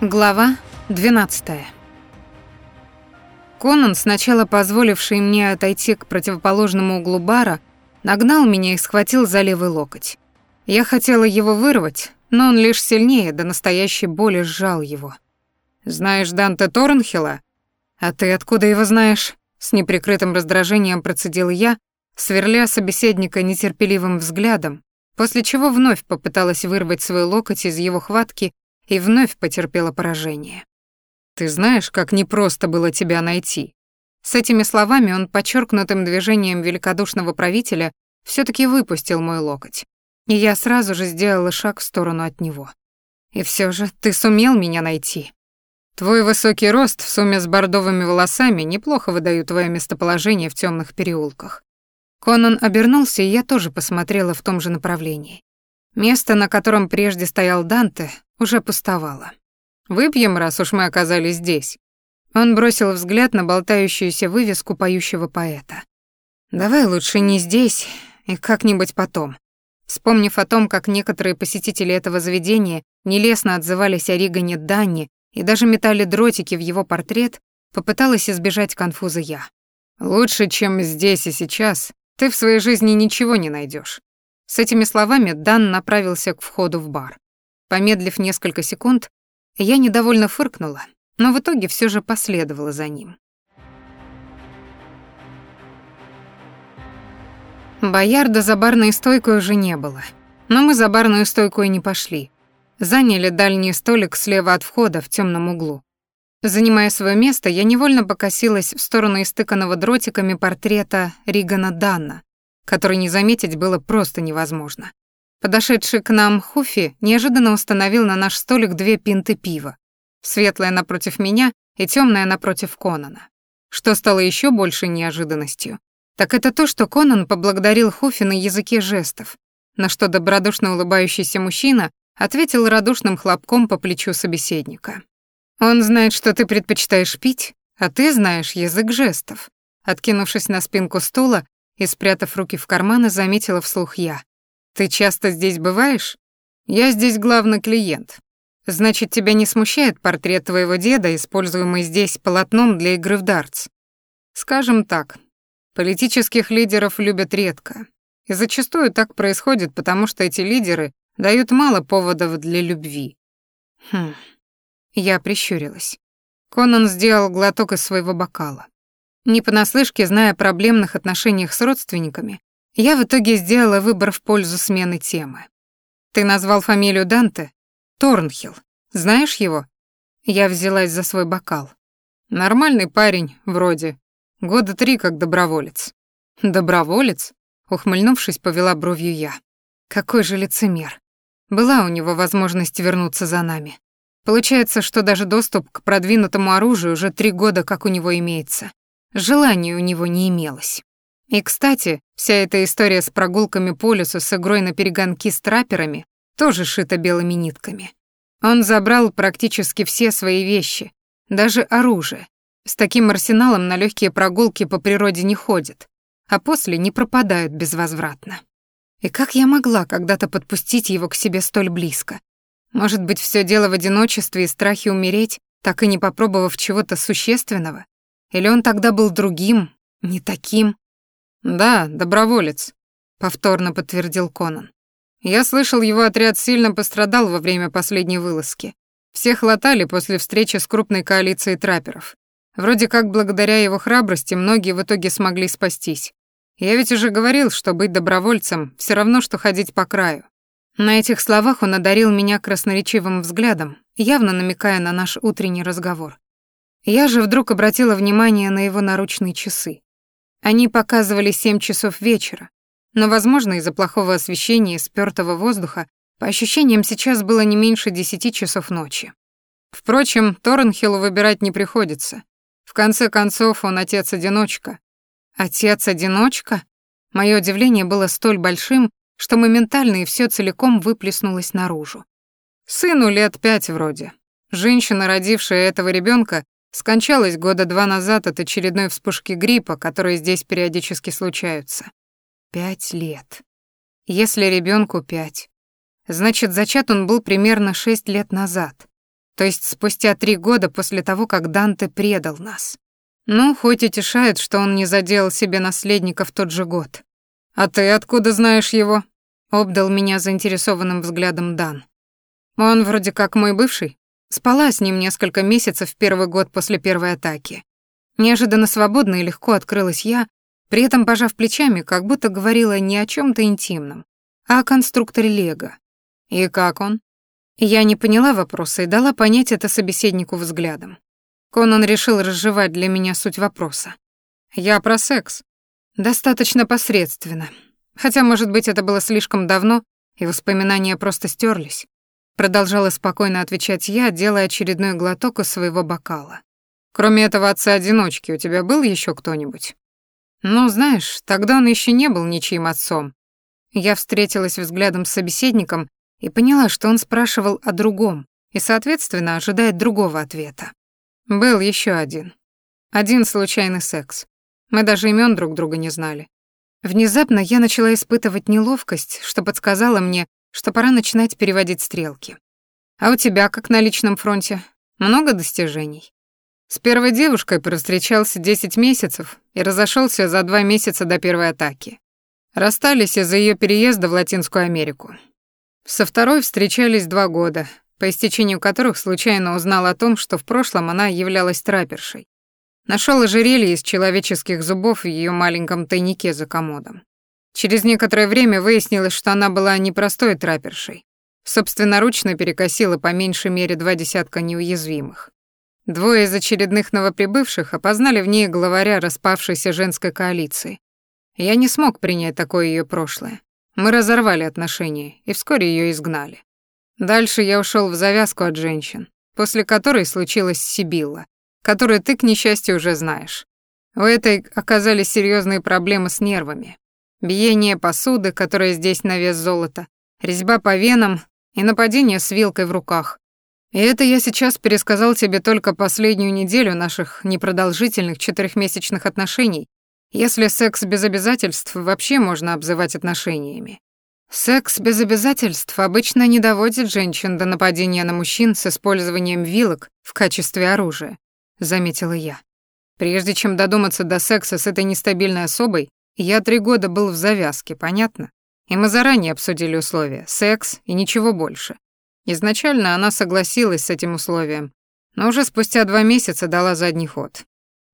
Глава 12. Конан, сначала позволивший мне отойти к противоположному углу бара, нагнал меня и схватил за левый локоть. Я хотела его вырвать, но он лишь сильнее до настоящей боли сжал его. «Знаешь Данте Торнхилла?» «А ты откуда его знаешь?» С неприкрытым раздражением процедил я, сверля собеседника нетерпеливым взглядом, после чего вновь попыталась вырвать свой локоть из его хватки и вновь потерпела поражение. «Ты знаешь, как непросто было тебя найти?» С этими словами он подчеркнутым движением великодушного правителя все таки выпустил мой локоть, и я сразу же сделала шаг в сторону от него. «И все же ты сумел меня найти. Твой высокий рост в сумме с бордовыми волосами неплохо выдают твое местоположение в темных переулках». Конан обернулся, и я тоже посмотрела в том же направлении. Место, на котором прежде стоял Данте, уже пустовало. «Выпьем, раз уж мы оказались здесь». Он бросил взгляд на болтающуюся вывеску поющего поэта. «Давай лучше не здесь и как-нибудь потом». Вспомнив о том, как некоторые посетители этого заведения нелестно отзывались о Ригане Данни и даже метали дротики в его портрет, попыталась избежать конфуза я. «Лучше, чем здесь и сейчас, ты в своей жизни ничего не найдешь. С этими словами Дан направился к входу в бар. Помедлив несколько секунд, я недовольно фыркнула, но в итоге все же последовала за ним. Боярда за барной стойкой уже не было, но мы за барную стойку и не пошли. Заняли дальний столик слева от входа в темном углу. Занимая свое место, я невольно покосилась в сторону истыканного дротиками портрета Ригана Данна, который не заметить было просто невозможно. Подошедший к нам Хуфи неожиданно установил на наш столик две пинты пива. Светлая напротив меня и темная напротив Конана. Что стало еще большей неожиданностью, так это то, что Конан поблагодарил Хуфи на языке жестов, на что добродушно улыбающийся мужчина ответил радушным хлопком по плечу собеседника. «Он знает, что ты предпочитаешь пить, а ты знаешь язык жестов». Откинувшись на спинку стула, и, спрятав руки в карманы, заметила вслух я. «Ты часто здесь бываешь? Я здесь главный клиент. Значит, тебя не смущает портрет твоего деда, используемый здесь полотном для игры в дартс? Скажем так, политических лидеров любят редко. И зачастую так происходит, потому что эти лидеры дают мало поводов для любви. Хм. Я прищурилась. Конан сделал глоток из своего бокала. Не понаслышке, зная о проблемных отношениях с родственниками, я в итоге сделала выбор в пользу смены темы. Ты назвал фамилию Данте? Торнхилл. Знаешь его? Я взялась за свой бокал. Нормальный парень, вроде. Года три как доброволец. Доброволец? Ухмыльнувшись, повела бровью я. Какой же лицемер. Была у него возможность вернуться за нами. Получается, что даже доступ к продвинутому оружию уже три года как у него имеется. Желания у него не имелось. И, кстати, вся эта история с прогулками по лесу с игрой на перегонки с траперами тоже шита белыми нитками. Он забрал практически все свои вещи, даже оружие. С таким арсеналом на легкие прогулки по природе не ходят, а после не пропадают безвозвратно. И как я могла когда-то подпустить его к себе столь близко? Может быть, все дело в одиночестве и страхе умереть, так и не попробовав чего-то существенного? Или он тогда был другим, не таким? Да, доброволец, повторно подтвердил Конан. Я слышал, его отряд сильно пострадал во время последней вылазки. Всех латали после встречи с крупной коалицией трапперов. Вроде как благодаря его храбрости многие в итоге смогли спастись. Я ведь уже говорил, что быть добровольцем все равно, что ходить по краю. На этих словах он одарил меня красноречивым взглядом, явно намекая на наш утренний разговор. Я же вдруг обратила внимание на его наручные часы. Они показывали семь часов вечера, но, возможно, из-за плохого освещения и спёртого воздуха, по ощущениям, сейчас было не меньше десяти часов ночи. Впрочем, Торнхиллу выбирать не приходится. В конце концов, он отец-одиночка. Отец-одиночка? Моё удивление было столь большим, что моментально и всё целиком выплеснулось наружу. Сыну лет пять вроде. Женщина, родившая этого ребёнка, Скончалась года два назад от очередной вспышки гриппа, которые здесь периодически случаются. Пять лет. Если ребенку пять, значит, зачат он был примерно шесть лет назад. То есть спустя три года после того, как Данте предал нас. Ну, хоть утешает, что он не заделал себе наследника в тот же год. «А ты откуда знаешь его?» — обдал меня заинтересованным взглядом Дан. «Он вроде как мой бывший. Спала с ним несколько месяцев в первый год после первой атаки. Неожиданно свободно и легко открылась я, при этом пожав плечами, как будто говорила не о чем то интимном, а о конструкторе Лего. И как он? Я не поняла вопроса и дала понять это собеседнику взглядом. Конан решил разжевать для меня суть вопроса. Я про секс. Достаточно посредственно. Хотя, может быть, это было слишком давно, и воспоминания просто стерлись. Продолжала спокойно отвечать я, делая очередной глоток из своего бокала. Кроме этого отца-одиночки, у тебя был еще кто-нибудь? Ну, знаешь, тогда он еще не был ничьим отцом. Я встретилась взглядом с собеседником и поняла, что он спрашивал о другом и, соответственно, ожидает другого ответа. Был еще один. Один случайный секс. Мы даже имен друг друга не знали. Внезапно я начала испытывать неловкость, что подсказала мне, что пора начинать переводить стрелки. А у тебя, как на личном фронте, много достижений? С первой девушкой провстречался 10 месяцев и разошелся за два месяца до первой атаки. Расстались из-за ее переезда в Латинскую Америку. Со второй встречались два года, по истечению которых случайно узнал о том, что в прошлом она являлась траппершей. Нашел ожерелье из человеческих зубов в ее маленьком тайнике за комодом. Через некоторое время выяснилось, что она была не простой траппершей. Собственноручно перекосила по меньшей мере два десятка неуязвимых. Двое из очередных новоприбывших опознали в ней главаря распавшейся женской коалиции. Я не смог принять такое ее прошлое. Мы разорвали отношения, и вскоре ее изгнали. Дальше я ушел в завязку от женщин, после которой случилась Сибилла, которую ты, к несчастью, уже знаешь. У этой оказались серьезные проблемы с нервами. Биение посуды, которая здесь на вес золота, резьба по венам и нападение с вилкой в руках. И это я сейчас пересказал тебе только последнюю неделю наших непродолжительных четырехмесячных отношений, если секс без обязательств вообще можно обзывать отношениями. Секс без обязательств обычно не доводит женщин до нападения на мужчин с использованием вилок в качестве оружия, заметила я. Прежде чем додуматься до секса с этой нестабильной особой, я три года был в завязке, понятно? И мы заранее обсудили условия — секс и ничего больше. Изначально она согласилась с этим условием, но уже спустя два месяца дала задний ход.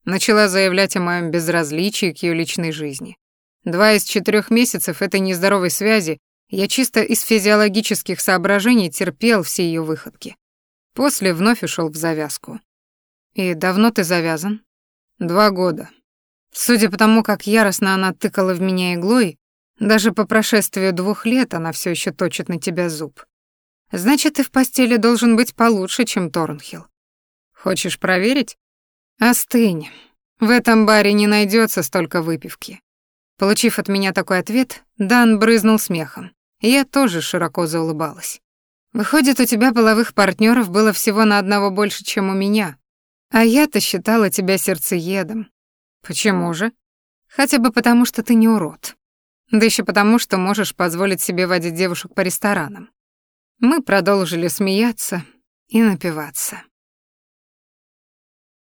Начала заявлять о моем безразличии к ее личной жизни. Два из четырех месяцев этой нездоровой связи я чисто из физиологических соображений терпел все ее выходки. После вновь ушел в завязку. «И давно ты завязан?» «Два года». Судя по тому, как яростно она тыкала в меня иглой, даже по прошествию двух лет она все еще точит на тебя зуб. Значит, ты в постели должен быть получше, чем Торнхилл. Хочешь проверить? Остынь. В этом баре не найдется столько выпивки. Получив от меня такой ответ, Дан брызнул смехом. Я тоже широко заулыбалась. Выходит, у тебя половых партнеров было всего на одного больше, чем у меня. А я-то считала тебя сердцеедом. Почему же? Хотя бы потому, что ты не урод. Да еще потому, что можешь позволить себе водить девушек по ресторанам. Мы продолжили смеяться и напиваться.